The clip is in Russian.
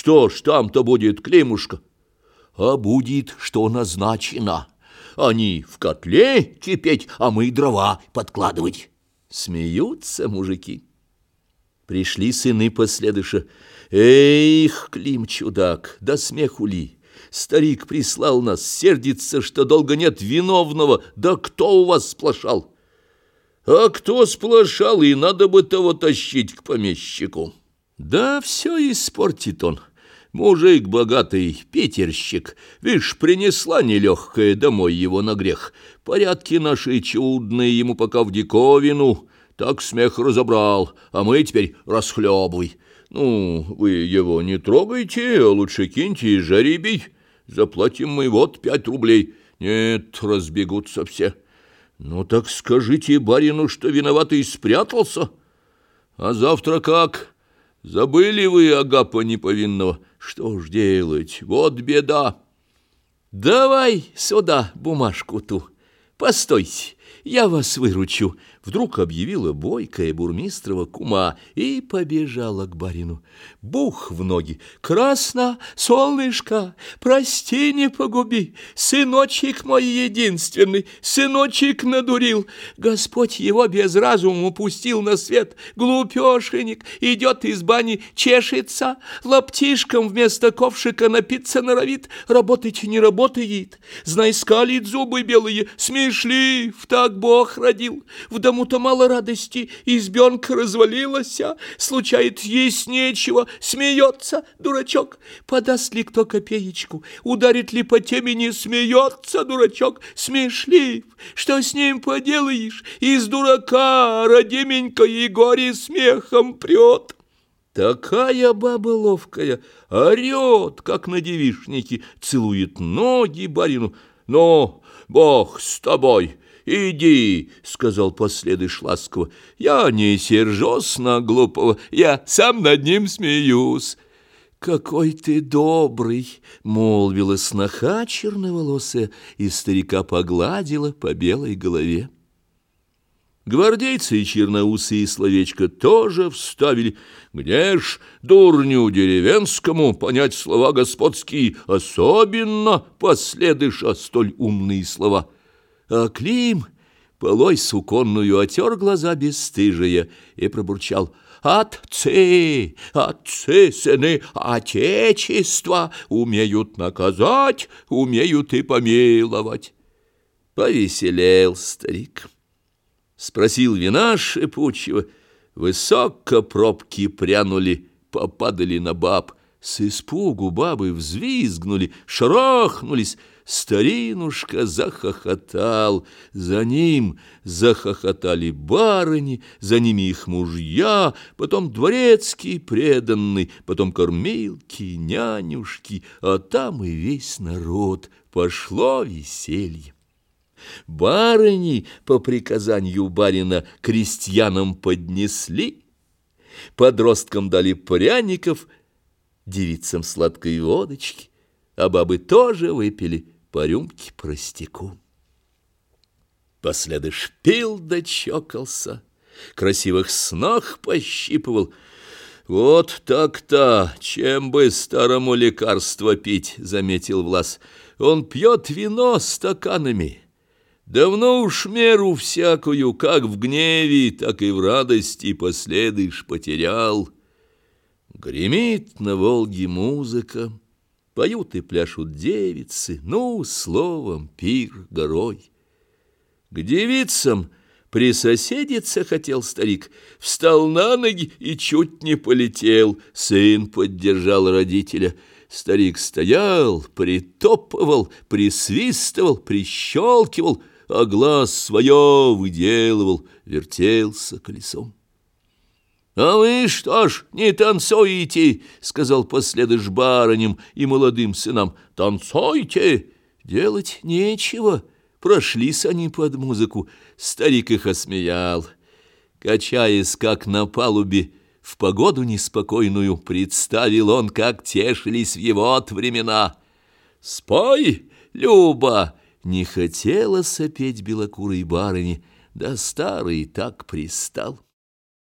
Что ж там-то будет, Климушка? А будет, что назначено. Они в котле кипеть, а мы дрова подкладывать. Смеются мужики. Пришли сыны последыша. Эх, Клим, чудак, да смеху ли! Старик прислал нас, сердится, что долго нет виновного. Да кто у вас сплошал? А кто сплошал, и надо бы того тащить к помещику. Да все испортит он. Мужик богатый, питерщик, видишь, принесла нелегкая домой его на грех. Порядки наши чудные ему пока в диковину, так смех разобрал, а мы теперь расхлебывай. Ну, вы его не трогайте, а лучше киньте и жарибей. Заплатим мы вот пять рублей. Нет, разбегутся все. Ну так скажите барину, что виноватый спрятался. А завтра как? Забыли вы Агапа неповинного? Что ж делать? Вот беда. Давай сюда бумажку ту. Постойте, я вас выручу. Вдруг объявила бойкая бурмистрова кума и побежала к барину. Бух в ноги. «Красно, солнышко, прости, не погуби, сыночек мой единственный, сыночек надурил, Господь его без разума упустил на свет, глупешенек, идет из бани, чешется, лаптишком вместо ковшика напиться норовит, работать не работает, знай, скалит зубы белые, смешлив, так Бог родил, в Дому-то мало радости, избенка развалилась, а случает есть нечего, смеется дурачок. Подаст ли кто копеечку, ударит ли по темени, смеется дурачок, смешлив. Что с ним поделаешь, из дурака родименька и горе смехом прет. Такая баба ловкая, орет, как на девишнике, целует ноги барину. Но Бог с тобой, «Иди», — сказал последыш ласково, — «я не сержусь на глупого, я сам над ним смеюсь». «Какой ты добрый!» — молвила сноха черноволосая, и старика погладила по белой голове. Гвардейцы и черноусые словечко тоже вставили. Где ж дурню деревенскому понять слова господские, особенно последыша столь умные слова — а Клим полой суконную отер глаза бесстыжие и пробурчал «Отцы, отцы, сыны Отечества умеют наказать, умеют и помиловать». Повеселел старик. Спросил вина шипучего, высоко пробки прянули, попадали на баб. С испугу бабы взвизгнули, шарахнулись, Старинушка захохотал, за ним захохотали барыни, за ними их мужья, потом дворецкий преданный, потом кормилки, нянюшки, а там и весь народ. Пошло веселье. Барыни по приказанию барина крестьянам поднесли, подросткам дали пряников, девицам сладкой водочки, а бабы тоже выпили по рюмке простяку. Пил да чокался, красивых снах пощипывал. Вот так-то, чем бы старому лекарство пить, заметил Влас. Он пьет вино стаканами. Давно уж меру всякую, как в гневе, так и в радости последыш потерял. Гремит на Волге музыка. Поют и пляшут девицы, ну, словом, пир горой. К девицам присоседиться хотел старик, встал на ноги и чуть не полетел. Сын поддержал родителя. Старик стоял, притопывал, присвистывал, прищелкивал, а глаз свое выделывал, вертелся колесом. «А вы что ж не танцуете?» — сказал последыш барыням и молодым сынам. «Танцуйте!» «Делать нечего». Прошлись они под музыку. Старик их осмеял. Качаясь, как на палубе, в погоду неспокойную, представил он, как тешились в его времена. «Спой, Люба!» Не хотела сопеть белокурой барыни, да старый так пристал.